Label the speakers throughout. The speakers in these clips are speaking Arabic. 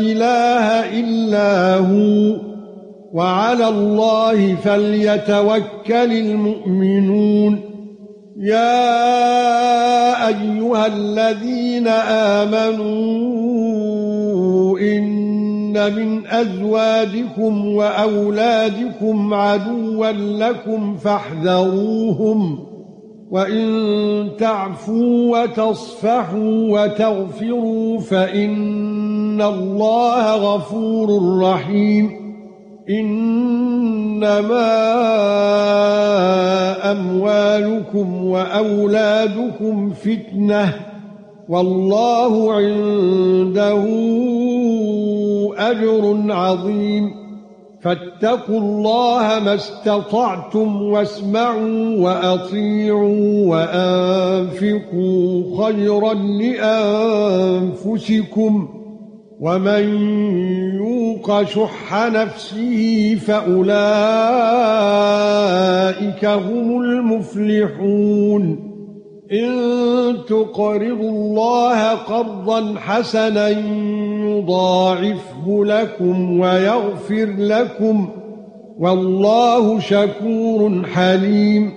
Speaker 1: إله إلا هو وعلى الله فليتوكل المؤمنون. يا أيها الذين آمنوا إن من أزواجكم وأولادكم عدوا لكم فاحذروهم وإن تعفوا وتصفحوا وتغفروا فان الله غفور رحيم انما اموالكم واولادكم فتنه والله عنده اجر عظيم فاتقوا الله ما استطعتم واسمعوا واطيعوا وانفقوا خيرا لانفسكم ومن يوق شح نفسه فأولئك هم المفلحون. إن تقرضوا الله قرضا حسنا يضاعفه لكم ويغفر لكم والله شكور حليم.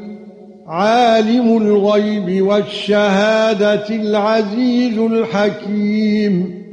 Speaker 1: عالم الغيب والشهادة العزيز الحكيم.